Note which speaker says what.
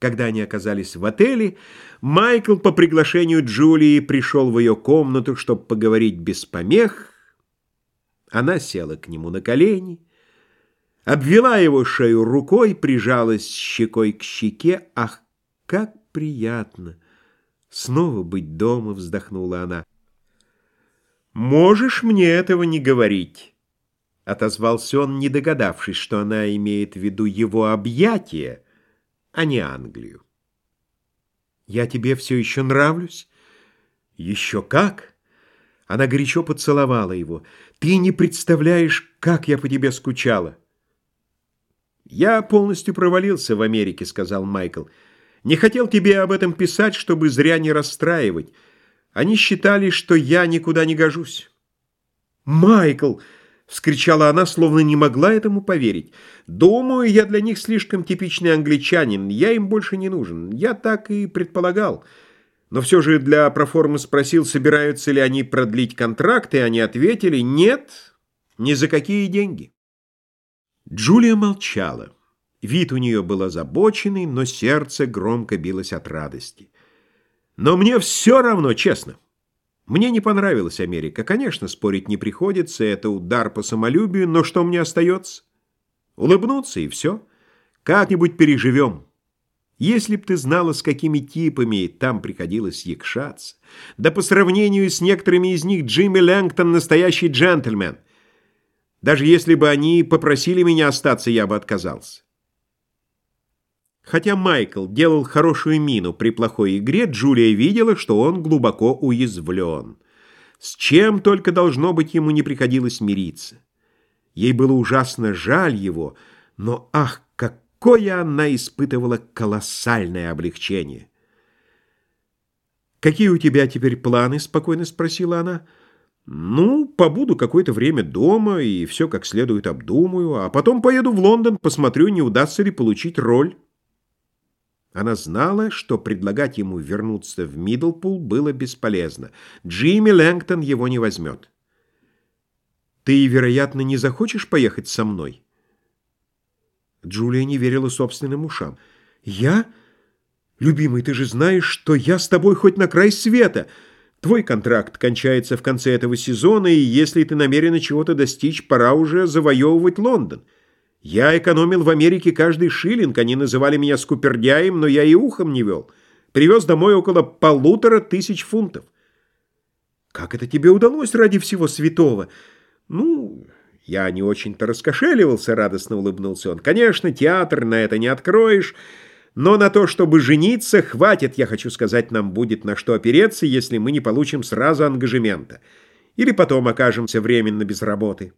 Speaker 1: Когда они оказались в отеле, Майкл по приглашению Джулии пришел в ее комнату, чтобы поговорить без помех. Она села к нему на колени, обвела его шею рукой, прижалась щекой к щеке. Ах, как приятно! Снова быть дома, вздохнула она. «Можешь мне этого не говорить?» Отозвался он, не догадавшись, что она имеет в виду его объятия, а не Англию. «Я тебе все еще нравлюсь?» «Еще как!» Она горячо поцеловала его. «Ты не представляешь, как я по тебе скучала!» «Я полностью провалился в Америке», — сказал Майкл. «Не хотел тебе об этом писать, чтобы зря не расстраивать. Они считали, что я никуда не гожусь». «Майкл!» — вскричала она, словно не могла этому поверить. «Думаю, я для них слишком типичный англичанин. Я им больше не нужен. Я так и предполагал. Но все же для проформы спросил, собираются ли они продлить контракт, и они ответили «нет, ни за какие деньги». Джулия молчала. Вид у нее был озабоченный, но сердце громко билось от радости. «Но мне все равно, честно». Мне не понравилась Америка. Конечно, спорить не приходится, это удар по самолюбию, но что мне остается? Улыбнуться и все. Как-нибудь переживем. Если б ты знала, с какими типами там приходилось якшаться. Да по сравнению с некоторыми из них Джимми Лэнгтон настоящий джентльмен. Даже если бы они попросили меня остаться, я бы отказался. Хотя Майкл делал хорошую мину при плохой игре, Джулия видела, что он глубоко уязвлен. С чем только должно быть ему не приходилось мириться. Ей было ужасно жаль его, но ах, какое она испытывала колоссальное облегчение. «Какие у тебя теперь планы?» — спокойно спросила она. «Ну, побуду какое-то время дома и все как следует обдумаю, а потом поеду в Лондон, посмотрю, не удастся ли получить роль». Она знала, что предлагать ему вернуться в Миддлпул было бесполезно. Джимми Лэнгтон его не возьмет. «Ты, вероятно, не захочешь поехать со мной?» Джулия не верила собственным ушам. «Я? Любимый, ты же знаешь, что я с тобой хоть на край света. Твой контракт кончается в конце этого сезона, и если ты намерена чего-то достичь, пора уже завоевывать Лондон». Я экономил в Америке каждый шиллинг, они называли меня скупердяем, но я и ухом не вел. Привез домой около полутора тысяч фунтов. Как это тебе удалось ради всего святого? Ну, я не очень-то раскошеливался, радостно улыбнулся он. Конечно, театр на это не откроешь, но на то, чтобы жениться, хватит, я хочу сказать, нам будет на что опереться, если мы не получим сразу ангажемента. Или потом окажемся временно без работы.